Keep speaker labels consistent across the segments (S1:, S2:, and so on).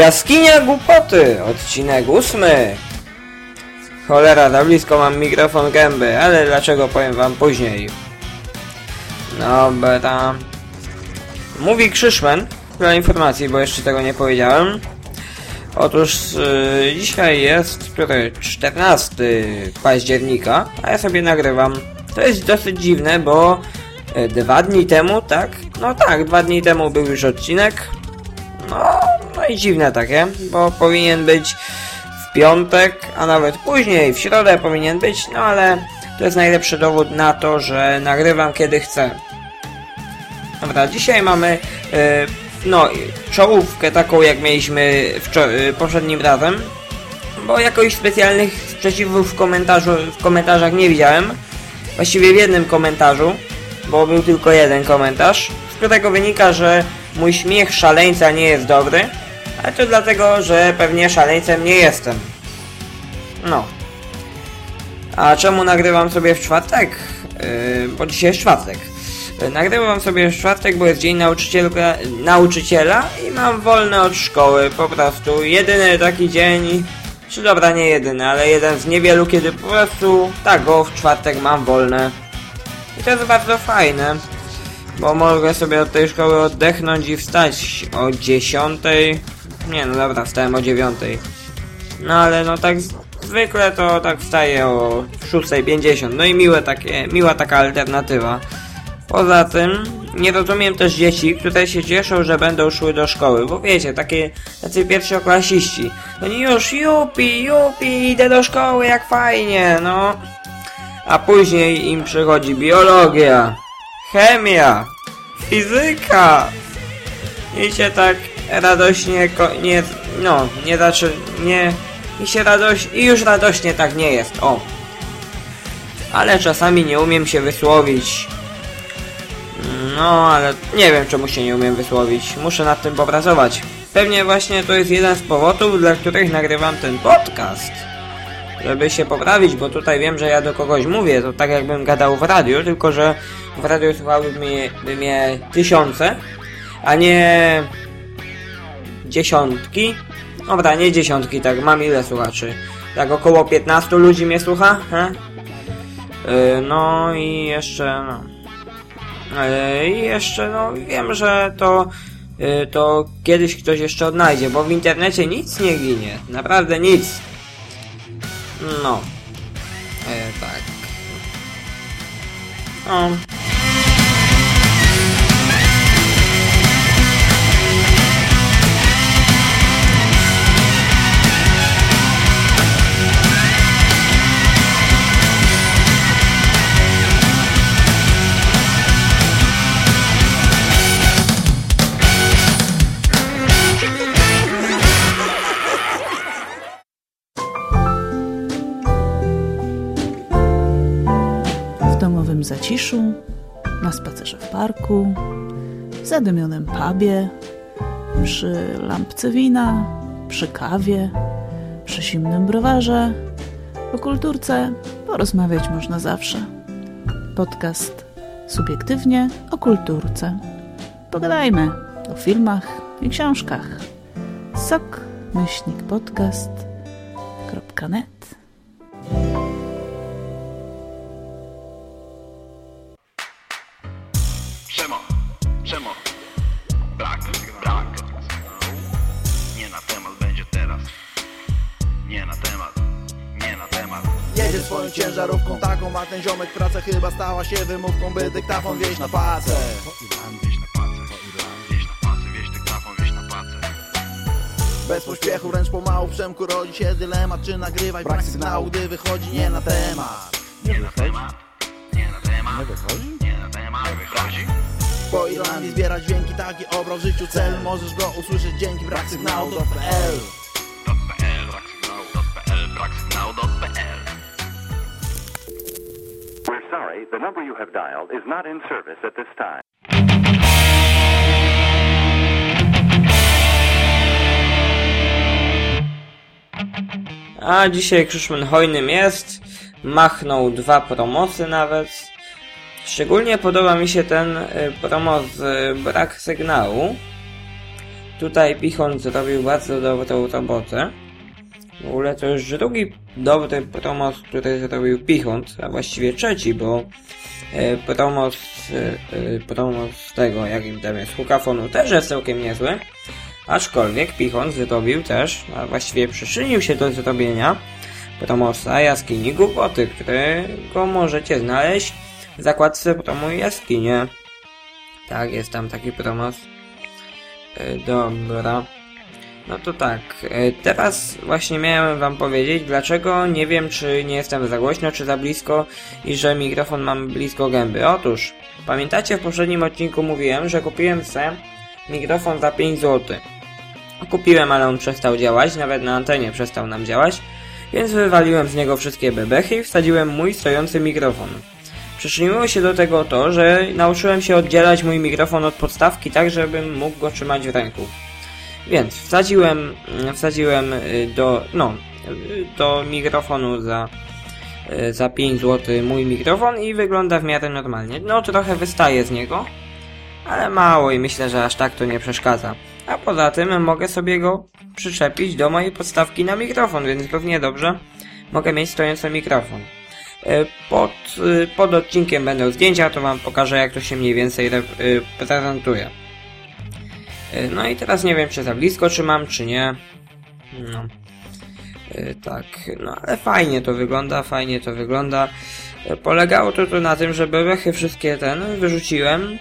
S1: Jaskinia Głupoty, odcinek ósmy. Cholera, za blisko mam mikrofon gęby, ale dlaczego powiem wam później. Dobra. Mówi Krzyszmen, dla informacji, bo jeszcze tego nie powiedziałem. Otóż yy, dzisiaj jest który 14 października, a ja sobie nagrywam. To jest dosyć dziwne, bo yy, dwa dni temu, tak? No tak, dwa dni temu był już odcinek. No, no i dziwne takie, bo powinien być w piątek, a nawet później, w środę powinien być, no ale to jest najlepszy dowód na to, że nagrywam kiedy chcę. Dobra, dzisiaj mamy yy, no, czołówkę taką jak mieliśmy yy, poprzednim razem, bo jakoś specjalnych sprzeciwów w, komentarzu, w komentarzach nie widziałem. Właściwie w jednym komentarzu, bo był tylko jeden komentarz, z którego wynika, że mój śmiech szaleńca nie jest dobry, ale to dlatego, że pewnie szaleńcem nie jestem. No. A czemu nagrywam sobie w czwartek? Yy, bo dzisiaj jest czwartek. Yy, nagrywam sobie w czwartek, bo jest dzień nauczycielka, nauczyciela i mam wolne od szkoły. Po prostu jedyny taki dzień, czy dobra nie jedyny, ale jeden z niewielu, kiedy po prostu tak go w czwartek mam wolne. I to jest bardzo fajne bo mogę sobie od tej szkoły oddechnąć i wstać o 10. Nie no dobra, wstałem o 9. No ale no tak zwykle to tak wstaję o 6.50. No i miłe takie, miła taka alternatywa. Poza tym nie rozumiem też dzieci, które się cieszą, że będą szły do szkoły, bo wiecie, takie tacy pierwszoklasiści. Oni już jupi, jupi, idę do szkoły, jak fajnie, no. A później im przychodzi biologia, chemia, fizyka i się tak radośnie nie, no, nie zaczy, nie, i się radość, i już radośnie tak nie jest, o. Ale czasami nie umiem się wysłowić. No, ale nie wiem czemu się nie umiem wysłowić. Muszę nad tym popracować. Pewnie właśnie to jest jeden z powodów, dla których nagrywam ten podcast żeby się poprawić, bo tutaj wiem, że ja do kogoś mówię, to tak jakbym gadał w radiu, tylko że w radiu słuchałyby mnie, mnie tysiące, a nie dziesiątki. Dobra, nie dziesiątki, tak, mam ile słuchaczy? Tak około 15 ludzi mnie słucha, he? Yy, no i jeszcze, no. Yy, I jeszcze, no, wiem, że to yy, to kiedyś ktoś jeszcze odnajdzie, bo w internecie nic nie ginie. Naprawdę nic. No. Tak. No.
S2: W zaciszu, na spacerze w parku, w zadymionym pubie, przy lampce wina, przy kawie, przy zimnym browarze. O kulturce porozmawiać można zawsze. Podcast subiektywnie o kulturce. Pogadajmy o filmach i książkach. Sok myślnik podcast.net
S3: ziomek praca chyba stała się wymówką, by dyktafon wieść na pacę. Bez pośpiechu, wręcz pomału w Przemku rodzi się dylemat, czy nagrywać brak sygnału, gdy wychodzi nie na temat.
S4: Nie na temat, nie na temat. Nie wychodzi? Nie na temat, wychodzi.
S3: Po Irlandii zbierać dźwięki, taki obrał w życiu cel, możesz go usłyszeć dzięki brak sygnału.pl
S4: .pl,
S5: sorry, the number you have dialed is not in service at this time.
S1: A dzisiaj Krzyszman hojnym jest. Machnął dwa promosy nawet. Szczególnie podoba mi się ten y, promo z y, brak sygnału. tutaj Pichon zrobił bardzo dobrą robotę. W ogóle to już drugi dobry promos, który zrobił Pichont, a właściwie trzeci, bo e, promos, e, e, promos tego, jakim tam jest, Hukafonu też jest całkiem niezły. Aczkolwiek Pichon zrobił też, a właściwie przyczynił się do zrobienia promosa Jaskini Głupoty, którego możecie znaleźć w zakładce promu Jaskinie. Tak, jest tam taki promos. E, Dobra. No to tak, e, teraz właśnie miałem wam powiedzieć, dlaczego nie wiem, czy nie jestem za głośno, czy za blisko i że mikrofon mam blisko gęby. Otóż, pamiętacie w poprzednim odcinku mówiłem, że kupiłem sobie mikrofon za 5 zł. Kupiłem, ale on przestał działać, nawet na antenie przestał nam działać, więc wywaliłem z niego wszystkie bebechy i wsadziłem mój stojący mikrofon. Przyczyniło się do tego to, że nauczyłem się oddzielać mój mikrofon od podstawki tak, żebym mógł go trzymać w ręku. Więc wsadziłem, wsadziłem y, do, no, y, do mikrofonu za, y, za 5 zł mój mikrofon i wygląda w miarę normalnie. No trochę wystaje z niego, ale mało i myślę, że aż tak to nie przeszkadza. A poza tym mogę sobie go przyczepić do mojej podstawki na mikrofon, więc równie dobrze mogę mieć stojący mikrofon. Pod, pod odcinkiem będą zdjęcia, to wam pokażę jak to się mniej więcej re- prezentuje. E, No i teraz nie wiem czy za blisko trzymam, czy nie. No. E, Tak, no ale fajnie to wygląda, fajnie to wygląda. E, Polegało to, to na tym, że bebechy wszystkie ten wyrzuciłem.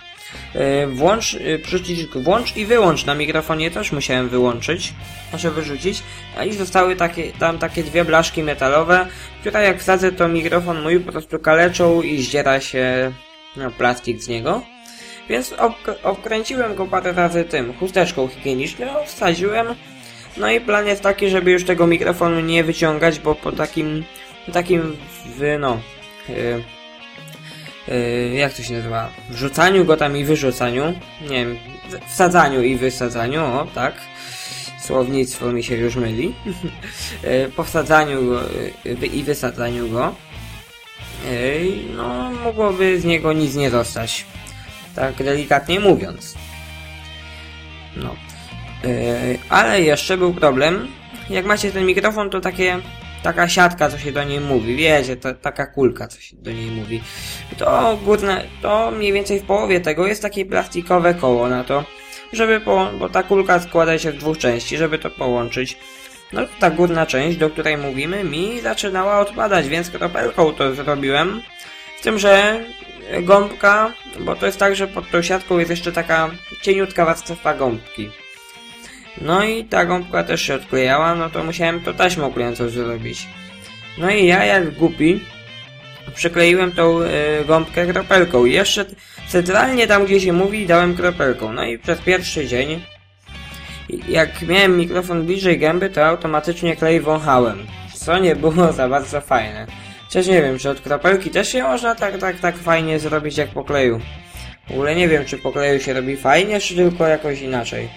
S1: Włącz, przycisk włącz i wyłącz na mikrofonie też musiałem wyłączyć, znaczy wyrzucić. A i zostały takie, tam takie dwie blaszki metalowe, które jak wsadzę to mikrofon mój po prostu kaleczą i zdziera się no, plastik z niego. Więc obk- obkręciłem go parę razy tym chusteczką higieniczną, wsadziłem. No i plan jest taki, żeby już tego mikrofonu nie wyciągać, bo po takim, takim, w, no, yy, yy, jak to się nazywa, wrzucaniu go tam i wyrzucaniu, nie wiem, wsadzaniu i wysadzaniu, o tak, słownictwo mi się już myli, Yy, po wsadzaniu go wy- i wysadzaniu go, yy, no mogłoby z niego nic nie zostać, tak delikatnie mówiąc. No. Yy, ale jeszcze był problem. Jak macie ten mikrofon, to takie taka siatka, co się do niej mówi, wiecie, ta, taka kulka, co się do niej mówi. To górne, to mniej więcej w połowie tego jest takie plastikowe koło na to, żeby po, bo ta kulka składa się w dwóch części, żeby to połączyć. No ta górna część, do której mówimy, mi zaczynała odpadać, więc kropelką to zrobiłem. Z tym, że gąbka, bo to jest tak, że pod tą siatką jest jeszcze taka cieniutka warstwa gąbki. No i ta gąbka też się odklejała, no to musiałem to taśmą klejącą zrobić. No i ja jak głupi przykleiłem tą y, gąbkę kropelką i jeszcze centralnie tam gdzie się mówi dałem kropelką. No i przez pierwszy dzień jak miałem mikrofon bliżej gęby to automatycznie klej wąchałem. Co nie było za bardzo fajne. Chociaż nie wiem, czy od kropelki też się można tak, tak, tak fajnie zrobić jak po kleju. W ogóle nie wiem, czy po kleju się robi fajnie, czy tylko jakoś inaczej.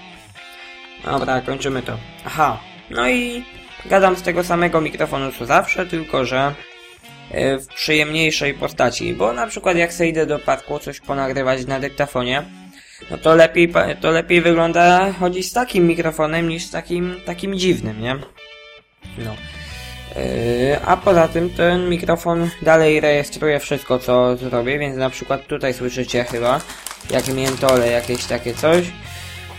S1: Dobra, kończymy to. Aha, no i gadam z tego samego mikrofonu co zawsze, tylko że e, w przyjemniejszej postaci, bo na przykład jak sobie idę do parku coś ponagrywać na dyktafonie, no to lepiej, to lepiej wygląda chodzić z takim mikrofonem niż z takim, takim dziwnym, nie? No. Yy, a poza tym ten mikrofon dalej rejestruje wszystko co zrobię, więc na przykład tutaj słyszycie chyba jak miętole, jakieś takie coś,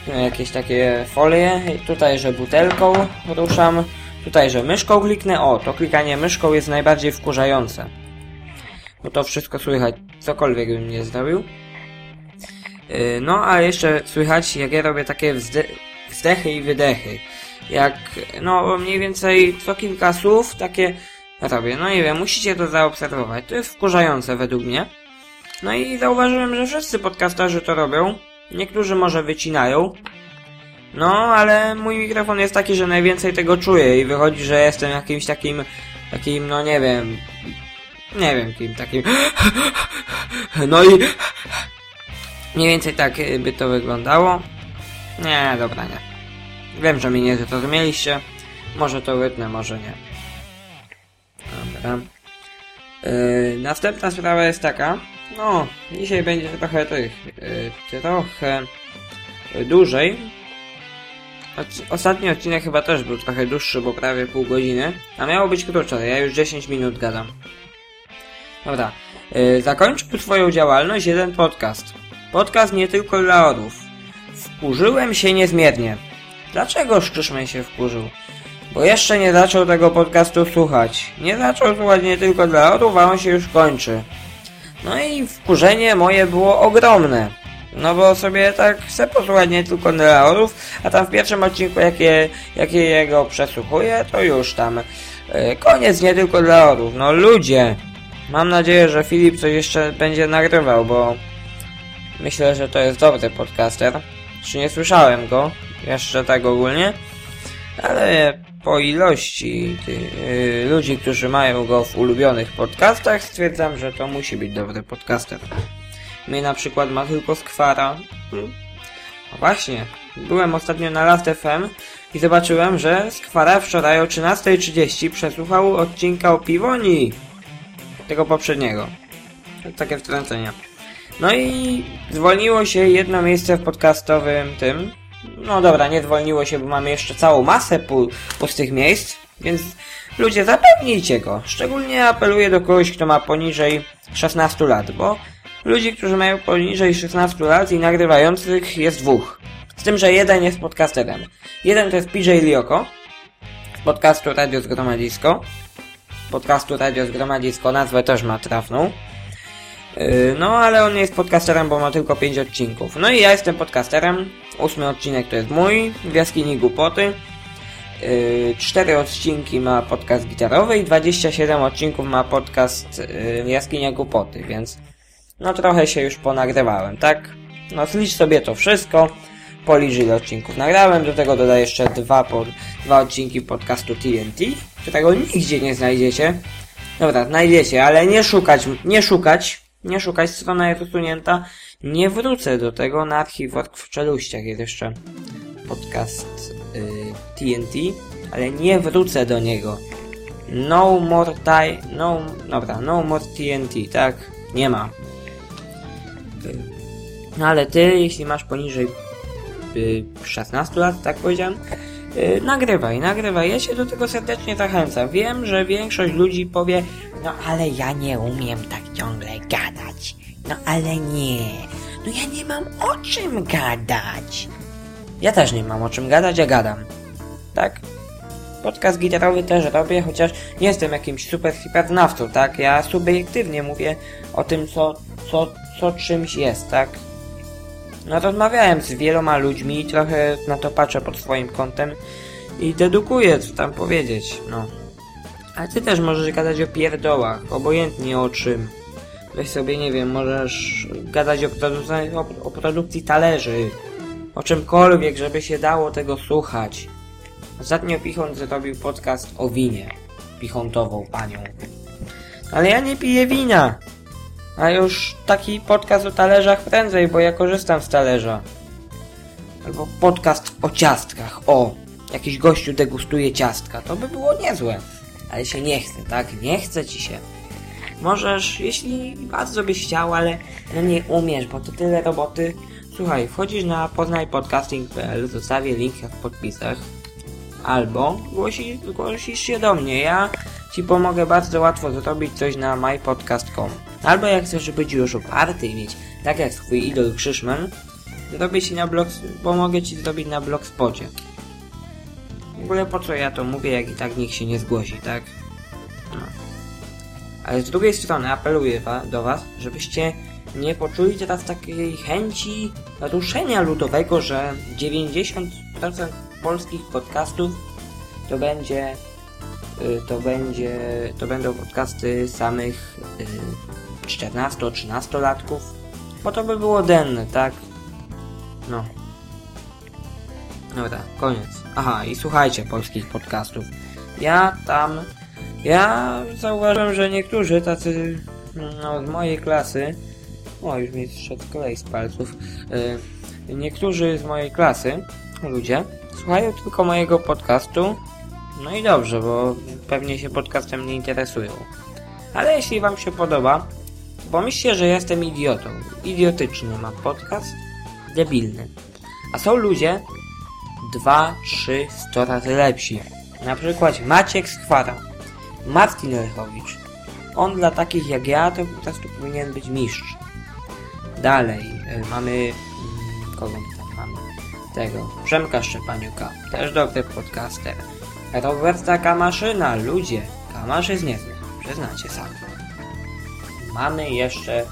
S1: no, jakieś takie folie, tutaj że butelką ruszam, tutaj że myszką kliknę, o to klikanie myszką jest najbardziej wkurzające. Bo to wszystko słychać, cokolwiek bym nie zrobił. Yy, No, a jeszcze słychać, jak ja robię takie wzde wzdechy i wydechy. Jak, no, mniej więcej co kilka słów takie robię. No nie wiem, musicie to zaobserwować. To jest wkurzające według mnie. No i zauważyłem, że wszyscy podcasterzy to robią. Niektórzy może wycinają. No, ale mój mikrofon jest taki, że najwięcej tego czuję i wychodzi, że jestem jakimś takim, takim, no nie wiem, nie wiem kim, takim, no i Mniej więcej tak y, by to wyglądało. Nie, dobra, nie. Wiem, że mnie nie zrozumieliście. Może to wytnę, może nie. Dobra. Yy, następna sprawa jest taka. No, dzisiaj będzie trochę tych. Yy, trochę dłużej. Ostatni odcinek chyba też był trochę dłuższy, bo prawie pół godziny, a miało być krótsze, ja już 10 minut gadam. Dobra, yy, zakończył swoją działalność jeden podcast. Podcast nie tylko dla orłów. Wkurzyłem się niezmiernie. Dlaczego Szczyszman się wkurzył? Bo jeszcze nie zaczął tego podcastu słuchać. Nie zaczął słuchać nie tylko dla orłów, a on się już kończy. No i wkurzenie moje było ogromne. No bo sobie tak chcę posłuchać nie tylko dla orłów, a tam w pierwszym odcinku jakie, jakie jego przesłuchuję, to już tam e, koniec nie tylko dla orłów. No ludzie, mam nadzieję, że Filip coś jeszcze będzie nagrywał, bo myślę, że to jest dobry podcaster. Czy nie słyszałem go jeszcze tak ogólnie, ale po ilości ty, y, ludzi, którzy mają go w ulubionych podcastach, stwierdzam, że to musi być dobry podcaster. Mnie na przykład ma tylko Skwara. Hmm. No właśnie, byłem ostatnio na Last FM i zobaczyłem, że Skwara wczoraj o 13.30 przesłuchał odcinka o Piwoni. Tego poprzedniego. Takie wtrącenia. No i zwolniło się jedno miejsce w podcastowym tym. No dobra, nie zwolniło się, bo mamy jeszcze całą masę pu pustych miejsc, więc ludzie zapewnijcie go. Szczególnie apeluję do kogoś, kto ma poniżej 16 lat, bo ludzi, którzy mają poniżej 16 lat i nagrywających jest dwóch. Z tym, że jeden jest podcasterem. Jeden to jest PJ Lioko z podcastu Radio Zgromadzisko. Podcastu Radio Zgromadzisko nazwę też ma trafną. Yy, No, ale on jest podcasterem, bo ma tylko 5 odcinków. No i ja jestem podcasterem. Ósmy odcinek to jest mój, w jaskini głupoty. Yy, Cztery odcinki ma podcast gitarowy i 27 odcinków ma podcast yy, Jaskinia Głupoty, więc no trochę się już ponagrywałem, tak? No zlicz sobie to wszystko, policz ile odcinków nagrałem, do tego dodaj jeszcze dwa, po, dwa odcinki podcastu TNT, którego nigdzie nie znajdziecie. Dobra, znajdziecie, ale nie szukać, nie szukać, nie szukać, strona jest usunięta. Nie wrócę do tego na archiwork w czeluściach, jest jeszcze podcast y, TNT, ale nie wrócę do niego. No more time, no, dobra, no more TNT, tak? Nie ma. Y, No ale ty, jeśli masz poniżej y, 16 lat, tak powiedziałem, y, nagrywaj, nagrywaj. Ja cię do tego serdecznie zachęcam. Wiem, że większość ludzi powie, no ale ja nie umiem tak ciągle gadać. No ale nie. No ja nie mam o czym gadać. Ja też nie mam o czym gadać, a gadam. Tak? Podcast gitarowy też robię, chociaż nie jestem jakimś super hiperznawcą, tak? Ja subiektywnie mówię o tym, co, co, co czymś jest, tak? No rozmawiałem z wieloma ludźmi, trochę na to patrzę pod swoim kątem i dedukuję, co tam powiedzieć, no. Ale ty też możesz gadać o pierdołach, obojętnie o czym. Weź sobie, nie wiem, możesz gadać o, produ- o, o produkcji talerzy, o czymkolwiek, żeby się dało tego słuchać. Ostatnio Pichont zrobił podcast o winie. Pichontową panią. Ale ja nie piję wina. A już taki podcast o talerzach prędzej, bo ja korzystam z talerza. Albo podcast o ciastkach. O, jakiś gościu degustuje ciastka. To by było niezłe. Ale się nie chce, tak? Nie chce ci się. Możesz, jeśli bardzo byś chciał, ale nie umiesz, bo to tyle roboty. Słuchaj, wchodzisz na poznajpodcasting.pl, zostawię link w podpisach. Albo głosi, głosisz się do mnie, ja Ci pomogę bardzo łatwo zrobić coś na mypodcast.com. Albo jak chcesz być już oparty i mieć, tak jak twój idol Krzyszman, zrobię Ci na blog, pomogę Ci zrobić na blogspocie. W ogóle po co ja to mówię, jak i tak nikt się nie zgłosi, tak? No. Ale z drugiej strony apeluję do Was, żebyście nie poczuli teraz takiej chęci ruszenia ludowego, że 90% polskich podcastów to będzie y, to będzie to będą podcasty samych y, 14-13 latków bo to by było denne, tak? No. Dobra, koniec. Aha, i słuchajcie polskich podcastów. Ja tam ja zauważyłem, że niektórzy tacy no, z mojej klasy o, już mi zszedł kolej z palców. Yy, niektórzy z mojej klasy, ludzie, słuchają tylko mojego podcastu. No i dobrze, bo pewnie się podcastem nie interesują. Ale jeśli Wam się podoba, pomyślcie, że jestem idiotą. Idiotyczny mam podcast, debilny. A są ludzie dwa, trzy, sto razy lepsi. Na przykład Maciek Skwara, Martin Lechowicz. On dla takich jak ja to po prostu powinien być mistrz. Dalej y, mamy... mm, Kogo my tam mamy? Tego. Przemka Szczepaniuka. Też dobry podcaster. Roberta Kamaszyna. Ludzie. Kamasz jest niezły. Przyznacie sami. Mamy jeszcze...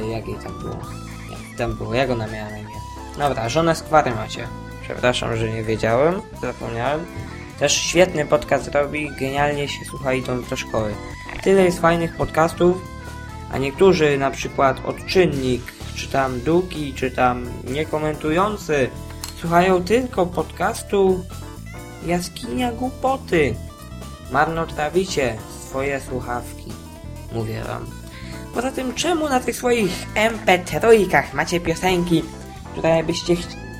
S1: Yy, jak jej tam było? Jak tam było? Jak ona miała na imię? Dobra, żonę Skwary macie. Przepraszam, że nie wiedziałem. Zapomniałem. Też świetny podcast robi. Genialnie się słucha idąc do szkoły. Tyle jest fajnych podcastów, a niektórzy na przykład odczynnik, czy tam długi, czy tam niekomentujący słuchają tylko podcastu Jaskinia Głupoty. Marnotrawicie swoje słuchawki, mówię wam. Poza tym czemu na tych swoich MP3 macie piosenki, które byście,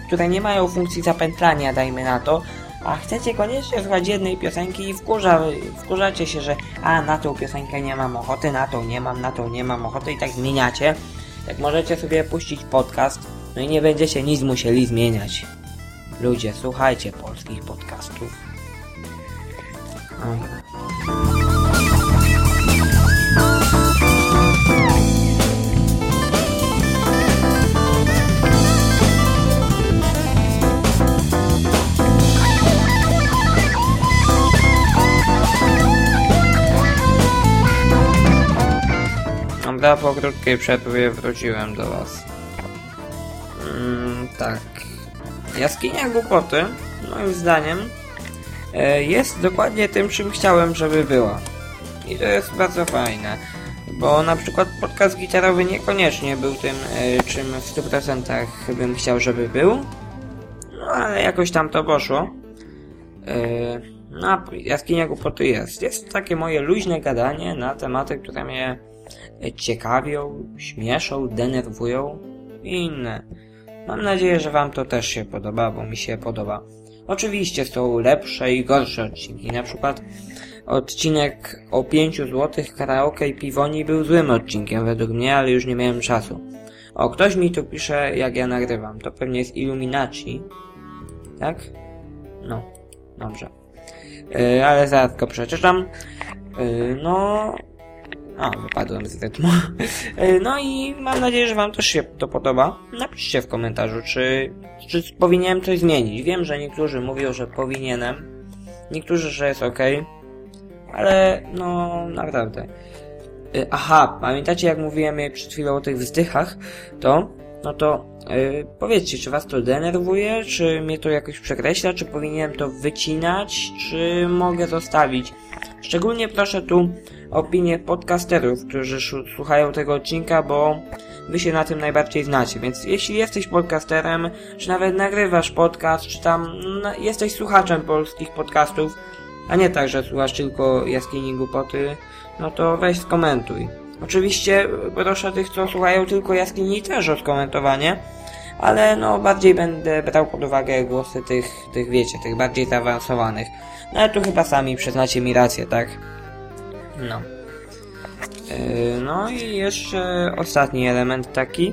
S1: które nie mają funkcji zapętlania, dajmy na to, a chcecie koniecznie słuchać jednej piosenki i wkurza, wkurzacie się, że a na tą piosenkę nie mam ochoty, na tą nie mam, na tą nie mam ochoty i tak zmieniacie. Jak możecie sobie puścić podcast, no i nie będziecie nic musieli zmieniać. Ludzie, słuchajcie polskich podcastów. Dobra, po krótkiej przerwie wróciłem do was. Mm, tak. Jaskinia głupoty, moim zdaniem, e, jest dokładnie tym, czym chciałem, żeby była. I to jest bardzo fajne. Bo na przykład podcast gitarowy niekoniecznie był tym, e, czym w 100% bym chciał, żeby był. No ale jakoś tam to poszło. E, No jaskinia głupoty jest. Jest takie moje luźne gadanie na tematy, które mnie ciekawią, śmieszą, denerwują i inne. Mam nadzieję, że Wam to też się podoba, bo mi się podoba. Oczywiście są lepsze i gorsze odcinki. Na przykład odcinek o 5 zł karaoke i piwoni był złym odcinkiem według mnie, ale już nie miałem czasu. O, ktoś mi tu pisze, jak ja nagrywam. To pewnie jest Illuminaci. Tak? No, dobrze. Yy, ale zaraz go przeczytam. Yy, no... A, wypadłem z rytmu. Yy, No i mam nadzieję, że Wam też się to podoba. Napiszcie w komentarzu, czy, czy powinienem coś zmienić. Wiem, że niektórzy mówią, że powinienem. Niektórzy, że jest ok. Ale, no, naprawdę. Yy, Aha, pamiętacie jak mówiłem przed chwilą o tych wzdychach? To, no to yy, powiedzcie, czy was to denerwuje, czy mnie to jakoś przekreśla, czy powinienem to wycinać, czy mogę zostawić. Szczególnie proszę tu opinię podcasterów, którzy słuchają tego odcinka, bo wy się na tym najbardziej znacie. Więc jeśli jesteś podcasterem, czy nawet nagrywasz podcast, czy tam no, jesteś słuchaczem polskich podcastów, a nie tak, że słuchasz tylko jaskini głupoty, no to weź skomentuj. Oczywiście proszę tych, co słuchają tylko jaskini też o skomentowanie, ale no bardziej będę brał pod uwagę głosy tych, tych wiecie, tych bardziej zaawansowanych. No ale tu chyba sami przyznacie mi rację, tak? No. Yy, no i jeszcze ostatni element taki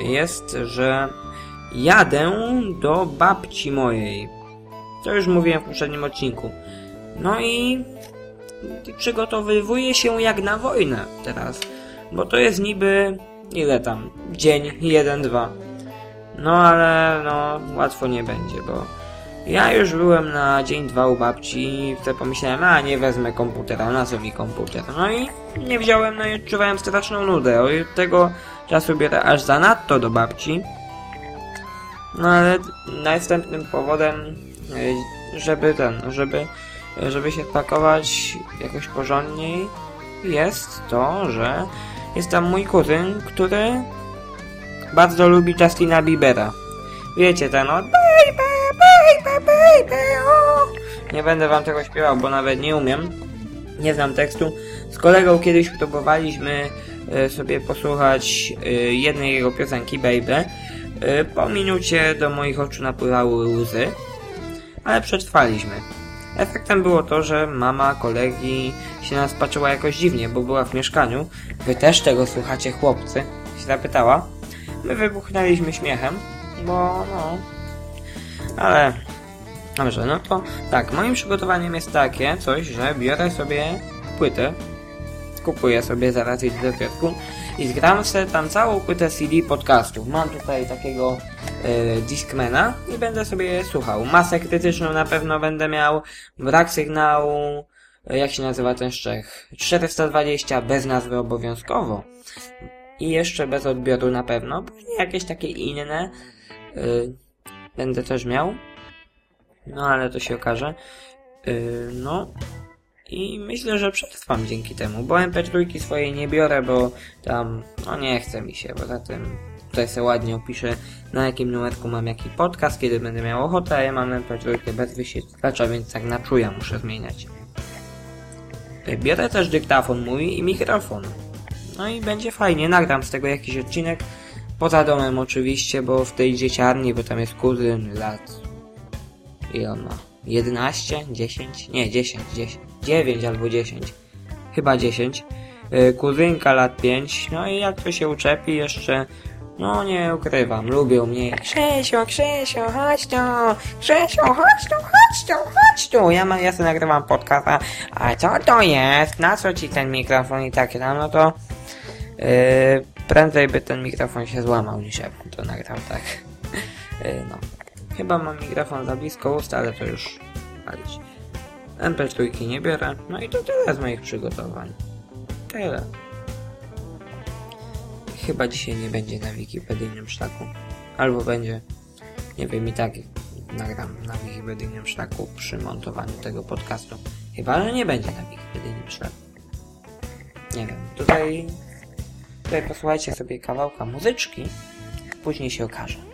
S1: yy, jest, że jadę do babci mojej. To już mówiłem w poprzednim odcinku. No i przygotowywuję się jak na wojnę teraz. Bo to jest niby ile tam? Dzień, jeden, dwa. No ale no łatwo nie będzie, bo ja już byłem na dzień dwa u babci i wtedy pomyślałem, a nie wezmę komputera, na co mi komputer? No i nie wziąłem, no i odczuwałem straszną nudę. Od tego czasu biorę aż zanadto do babci. No ale następnym powodem, y, żeby ten, żeby, żeby się pakować jakoś porządniej jest to, że jest tam mój kuzyn, który bardzo lubi Justina Biebera. Wiecie, ten od baby, baby, baby, o. Nie będę wam tego śpiewał, bo nawet nie umiem. Nie znam tekstu. Z kolegą kiedyś próbowaliśmy e, sobie posłuchać e, jednej jego piosenki, Baby. E, Po minucie do moich oczu napływały łzy, ale przetrwaliśmy. Efektem było to, że mama kolegi się nas patrzyła jakoś dziwnie, bo była w mieszkaniu. Wy też tego słuchacie, chłopcy? Się zapytała. My wybuchnęliśmy śmiechem. bo no... Ale... Dobrze, no to tak, moim przygotowaniem jest takie coś, że biorę sobie płytę, kupuję sobie zaraz idę do kiosku i zgram sobie tam całą płytę CD podcastów. Mam tutaj takiego e, Discmana i będę sobie słuchał. Masę krytyczną na pewno będę miał, brak sygnału, e, jak się nazywa ten szczech? 420 bez nazwy obowiązkowo. I jeszcze bez odbioru na pewno, później jakieś takie inne e, będę też miał. No ale to się okaże. Yy, no. I myślę, że przetrwam dzięki temu, bo MP3 swojej nie biorę, bo tam, no nie chce mi się, poza tym tutaj sobie ładnie opiszę na jakim numerku mam jaki podcast, kiedy będę miał ochotę, a ja mam MP3 bez wyświetlacza, więc tak na czuja muszę zmieniać. Yy, Biorę też dyktafon mój i mikrofon. No i będzie fajnie, nagram z tego jakiś odcinek, poza domem oczywiście, bo w tej dzieciarni, bo tam jest kuzyn lat Ile on ma? 11? 10? Nie, 10, 10. 9 albo 10. Chyba 10. Yy, kuzynka lat 5. No i jak to się uczepi jeszcze... No nie ukrywam, lubią mnie. Krzesio, Krzesio, chodź tu! Krzesio, chodź tu, chodź tu, chodź tu! Ja, ma, ja sobie nagrywam podcast, a, co to jest? Na co ci ten mikrofon i takie tam? No to... Yy, prędzej by ten mikrofon się złamał niż ja to nagrał, tak. Yy, no. Chyba mam mikrofon za blisko ust, ale to już palić. MP3 nie biorę. No i to tyle z moich przygotowań. Tyle. Chyba dzisiaj nie będzie na wikipedyjnym szlaku. Albo będzie. Nie wiem, i tak nagram na wikipedyjnym szlaku przy montowaniu tego podcastu. Chyba, że nie będzie na wikipedyjnym szlaku. Nie wiem. Tutaj... Tutaj posłuchajcie sobie kawałka muzyczki. Później się okaże.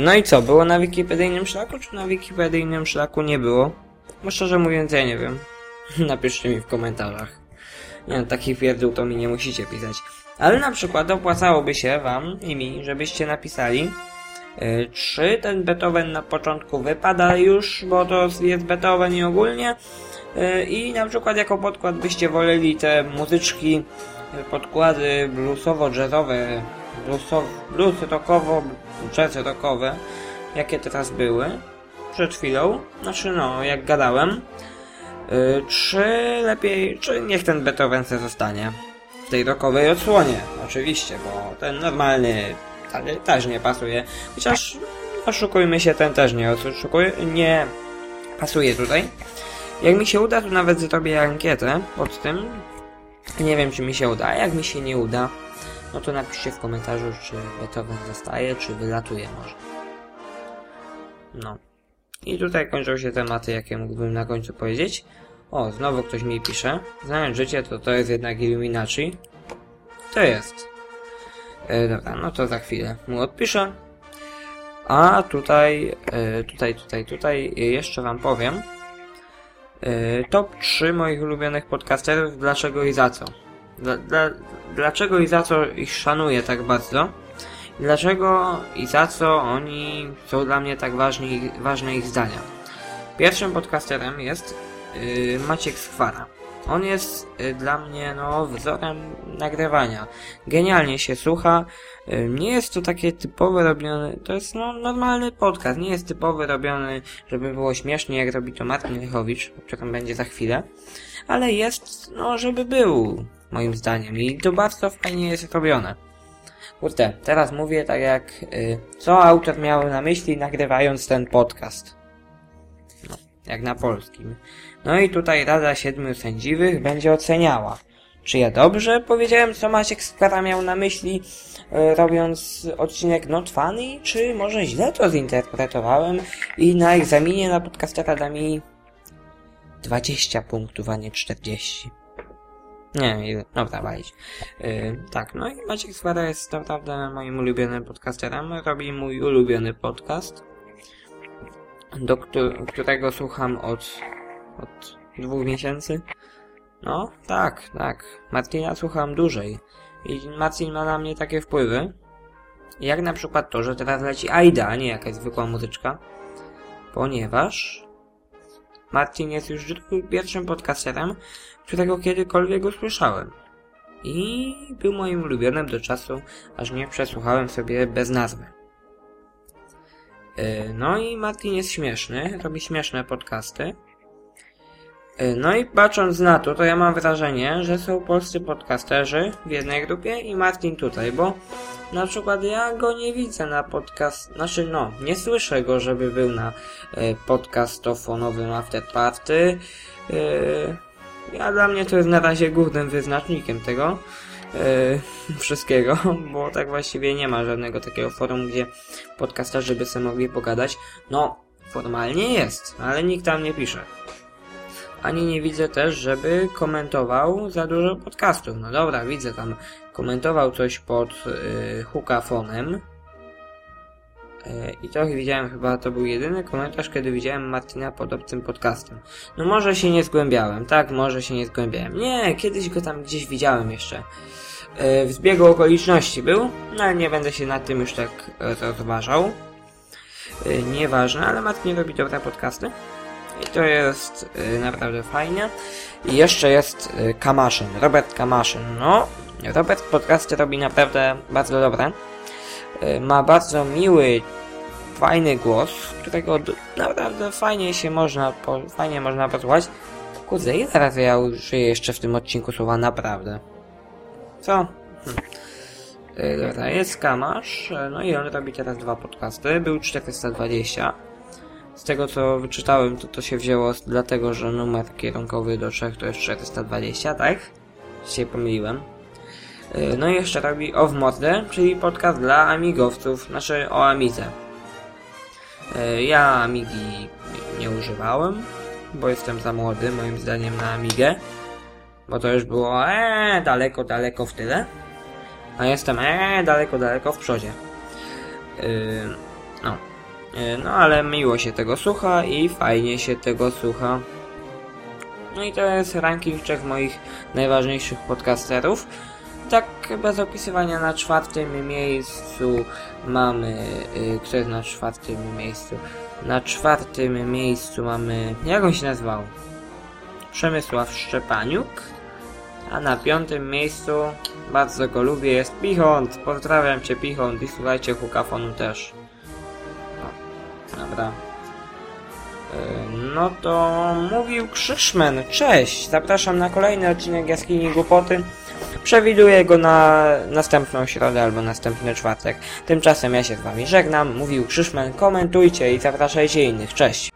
S1: No i co, było na wikipedyjnym szlaku, czy na wikipedyjnym szlaku nie było? Bo szczerze mówiąc, ja nie wiem. Napiszcie mi w komentarzach. Nie takich pierdół to mi nie musicie pisać. Ale na przykład opłacałoby się wam i mi, żebyście napisali, e, czy ten Beethoven na początku wypada już, bo to jest Beethoven i ogólnie, e, i na przykład jako podkład byście woleli te muzyczki, e, podkłady bluesowo-jazzowe, bluesow, blues rockowo, jazz rockowe, jakie teraz były przed chwilą, znaczy no, jak gadałem, yy, czy lepiej, czy niech ten Beethoven se zostanie w tej rockowej odsłonie, oczywiście, bo ten normalny też nie pasuje, chociaż oszukujmy się, ten też nie oszukuje, nie pasuje tutaj. Jak mi się uda, to nawet zrobię ankietę pod tym. Nie wiem, czy mi się uda. Jak mi się nie uda, no to napiszcie w komentarzu, czy Beethoven zostaje, czy wylatuje może. No. I tutaj kończą się tematy, jakie mógłbym na końcu powiedzieć. O, znowu ktoś mi pisze. Znając życie, to to jest jednak Illuminaci. To jest. E, dobra, no to za chwilę mu odpiszę. A tutaj, e, tutaj, tutaj, tutaj jeszcze wam powiem. E, top 3 moich ulubionych podcasterów, dlaczego i za co. Dla, dla, dlaczego i za co ich szanuję tak bardzo? Dlaczego i za co oni są dla mnie tak ważni, ważne ich zdania? Pierwszym podcasterem jest yy, Maciek Skwara. On jest y, dla mnie no, wzorem nagrywania. Genialnie się słucha. Y, nie jest to takie typowe robione. To jest no, normalny podcast. Nie jest typowy robiony, żeby było śmiesznie, jak robi to Martin Lechowicz, o którym będzie za chwilę. Ale jest, no, żeby był, moim zdaniem. I to bardzo fajnie jest robione. Kurde, teraz mówię tak jak... Y, co autor miał na myśli nagrywając ten podcast. No, jak na polskim. No i tutaj Rada Siedmiu Sędziwych będzie oceniała, czy ja dobrze powiedziałem, co Maciek Składa miał na myśli, y, robiąc odcinek Not Funny, czy może źle to zinterpretowałem i na egzaminie na podcastera da mi 20 punktów, a nie 40. Nie ile. Dobra, walić. Yy, tak, no i Maciek Skwara jest naprawdę moim ulubionym podcasterem. Robi mój ulubiony podcast, do któ- którego słucham od, od dwóch miesięcy. No, tak, tak. Martina słucham dłużej. I Marcin ma na mnie takie wpływy, jak na przykład to, że teraz leci Aida, a nie jakaś zwykła muzyczka. Ponieważ Martin jest już pierwszym podcasterem, którego kiedykolwiek usłyszałem. I był moim ulubionym do czasu, aż nie przesłuchałem sobie bez nazwy. Yy, No i Martin jest śmieszny, robi śmieszne podcasty. Yy, No i patrząc na to, to ja mam wrażenie, że są polscy podcasterzy w jednej grupie i Martin tutaj, bo na przykład ja go nie widzę na podcast, znaczy no, nie słyszę go, żeby był na e, podcastofonowym afterparty. E, ja dla mnie to jest na razie głównym wyznacznikiem tego e, wszystkiego, bo tak właściwie nie ma żadnego takiego forum, gdzie podcasterzy by sobie mogli pogadać. No, formalnie jest, ale nikt tam nie pisze. Ani nie widzę też, żeby komentował za dużo podcastów. No dobra, widzę tam komentował coś pod y, hukafonem. Y, I to widziałem chyba, to był jedyny komentarz, kiedy widziałem Martina pod obcym podcastem. No może się nie zgłębiałem, tak, może się nie zgłębiałem. Nie, kiedyś go tam gdzieś widziałem jeszcze. Y, w zbiegu okoliczności był, no ale nie będę się nad tym już tak rozważał. Y, nieważne, ale Martin robi dobre podcasty. I to jest y, naprawdę fajnie. I jeszcze jest y, Kamaszyn, Robert Kamaszyn. No, Robert podcasty robi naprawdę bardzo dobre. Y, ma bardzo miły, fajny głos, którego naprawdę fajnie się można, po, fajnie można posłuchać. Kurde, ile razy ja użyję jeszcze w tym odcinku słowa naprawdę? Co? Hm. Y, Dobra, jest Kamasz, no i on robi teraz dwa podcasty. Był 420. Z tego co wyczytałem, to to się wzięło dlatego, że numer kierunkowy do trzech to jest 420, tak? Się pomyliłem. Yy, No i jeszcze robi O w mordę, czyli podcast dla amigowców, znaczy o Amidze. Yy, Ja Amigi nie używałem, bo jestem za młody moim zdaniem na Amigę. Bo to już było eee, daleko, daleko w tyle. A jestem eee, daleko, daleko w przodzie. Yy, No ale miło się tego słucha i fajnie się tego słucha. No i to jest ranking trzech moich najważniejszych podcasterów. Tak bez opisywania na czwartym miejscu mamy... Yy, kto jest na czwartym miejscu? Na czwartym miejscu mamy... Jak on się nazywał? Przemysław Szczepaniuk. A na piątym miejscu, bardzo go lubię, jest Pichont. Pozdrawiam Cię Pichont i słuchajcie Hukafonu też. Dobra. Yy, No to mówił Krzyszmen. Cześć! Zapraszam na kolejny odcinek Jaskini Głupoty. Przewiduję go na następną środę albo następny czwartek. Tymczasem ja się z wami żegnam. Mówił Krzyszmen. Komentujcie i zapraszajcie innych. Cześć!